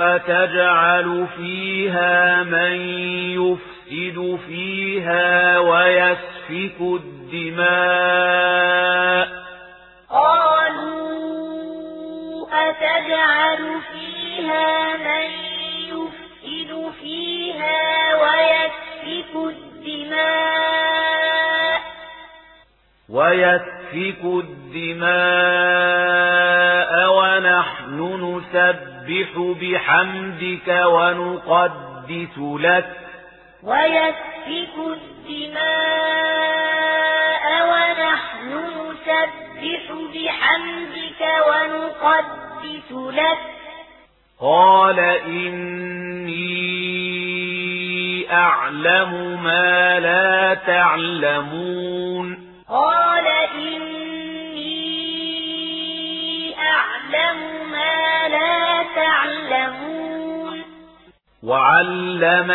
أتجعل فيها من يفسد فيها ويسفك الدماء قالوا أتجعل فيها من يفسد فيها ويسفك الدماء ويسفك الدماء نسبح بحمدك ونقدس لك. ويسفك الدماء ونحن نسبح بحمدك ونقدس لك. قال إني أعلم ما لا تعلمون. قال إني مَا لَا تَعْلَمُونَ وَعَلَّمَ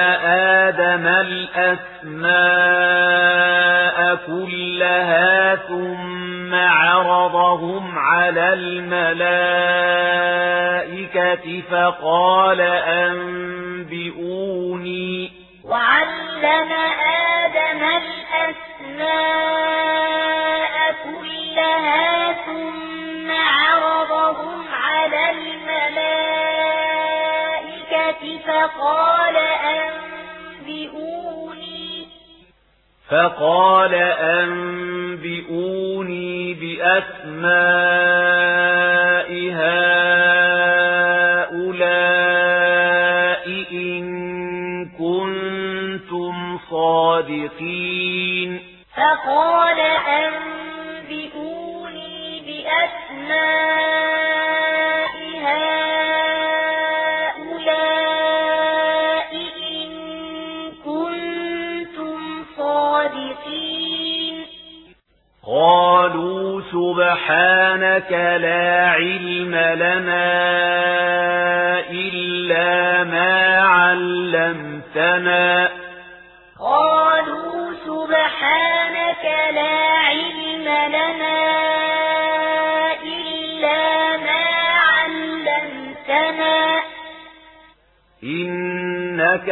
آدَمَ الْأَسْمَاءَ كُلَّهَا ثُمَّ عَرَضَهُمْ عَلَى الْمَلَائِكَةِ فَقَالَ أَنبِئُونِي وَعَلَّمَ آدَمَ الْأَسْمَاءَ فقال أنبئوني بأسماء هؤلاء إن كنتم صادقين فقال أنبئوني بأسماء سبحانك لا علم لنا إلا ما علمتنا قالوا سبحانك لا علم لنا إلا ما علمتنا إنك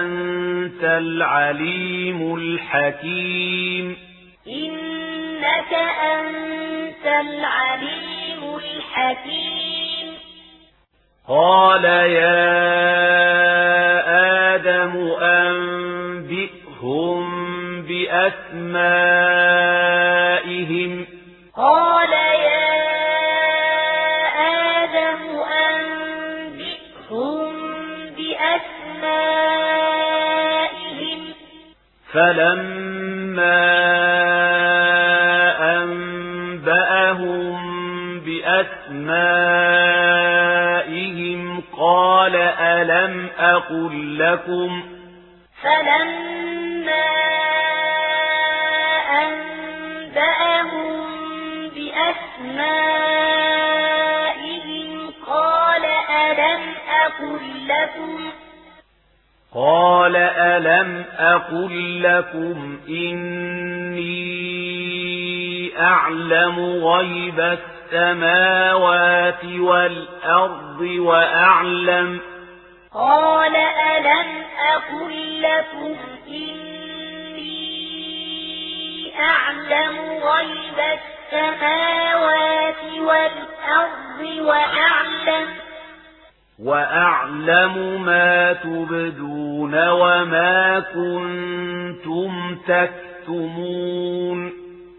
أنت العليم الحكيم إن إنك أنت العليم الحكيم. قال يا آدم أنبئهم بأسمائهم. قال يا آدم أنبئهم بأسمائهم. فلما أسمائهم قال ألم أقل لكم فلما قال ألم أقل لكم إني أعلم غيب السماوات والأرض وأعلم قال ألم أقل لكم إني أعلم غيب السماوات والأرض وأعلم وَأَعْلَمُ مَا تُبْدُونَ وَمَا كُنْتُمْ تَكْتُمُونَ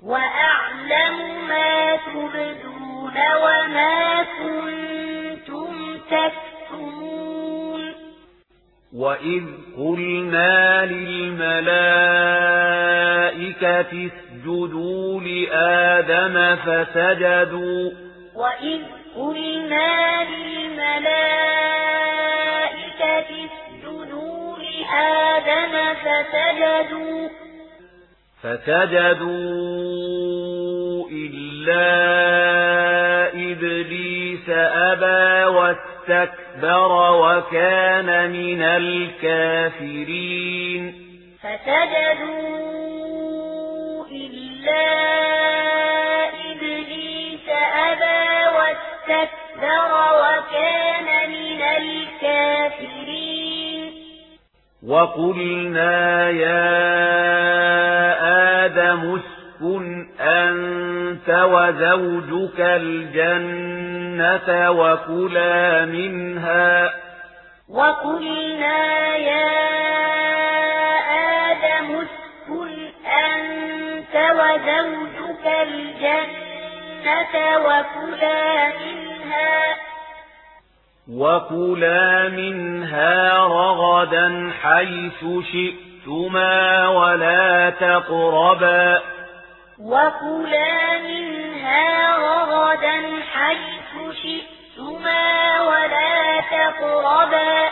وَأَعْلَمُ مَا تُبْدُونَ وَمَا كُنْتُمْ تَكْتُمُونَ وَإِذْ قُلْنَا لِلْمَلَائِكَةِ اسْجُدُوا لِآدَمَ فَسَجَدُوا وَإِذْ قُلْنَا لِلْمَلَائِكَةِ فسجدوا فسجدوا إلا إبليس أبى واستكبر وكان من الكافرين. فسجدوا إلا وَقُلْنَا يَا آدَمُ اسْكُنْ أَنْتَ وَزَوْجُكَ الْجَنَّةَ وَكُلَا مِنْهَا وَقُلْنَا يَا آدَمُ اسْكُنْ أَنْتَ وَزَوْجُكَ الْجَنَّةَ وَكُلَا مِنْهَا وَكُلَا مِنْهَا رَغَدًا حَيْثُ شِئْتُمَا وَلَا تَقْرَبَا وَكُلَا مِنْهَا رَغَدًا حَيْثُ شِئْتُمَا وَلَا تَقْرَبَا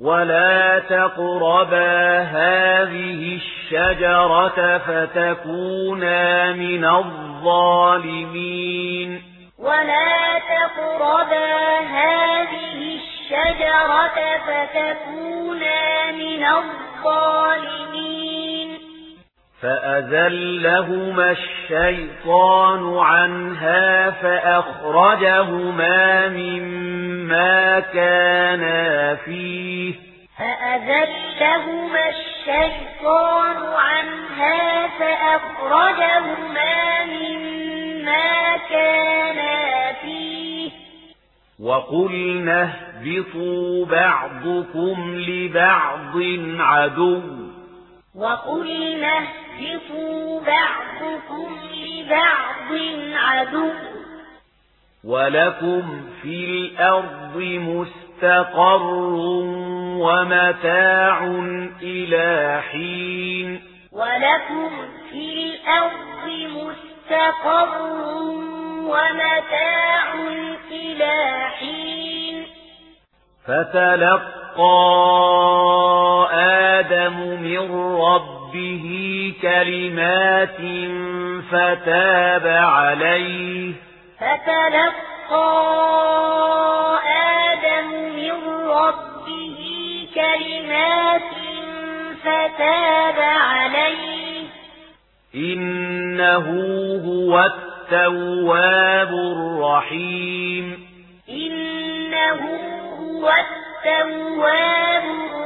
وَلَا تَقْرَبَا هَذِهِ الشَّجَرَةَ فَتَكُونَا مِنَ الظَّالِمِينَ ولا تقربا هذه الشجرة ولا تقربا هذه الشجرة فتكونا من الظالمين فأذلهما الشيطان عنها فأخرجهما مما كانا فيه فأذلهما الشيطان عنها فأخرجهما مما وَقُلْنَا اهْبِطُوا بَعْضُكُمْ لِبَعْضٍ عَدُوٌّ وَقُلْنَا اهْبِطُوا بَعْضُكُمْ لِبَعْضٍ عَدُوٌّ وَلَكُمْ فِي الْأَرْضِ مُسْتَقَرٌّ وَمَتَاعٌ إِلَى حِينٍ وَلَكُمْ فِي الْأَرْضِ مُسْتَقَرٌّ ومتاع إلى حين فتلقى آدم من ربه كلمات فتاب عليه. فتلقى آدم من ربه كلمات فتاب عليه. إنه هو التواب الرحيم إنه هو التواب الرحيم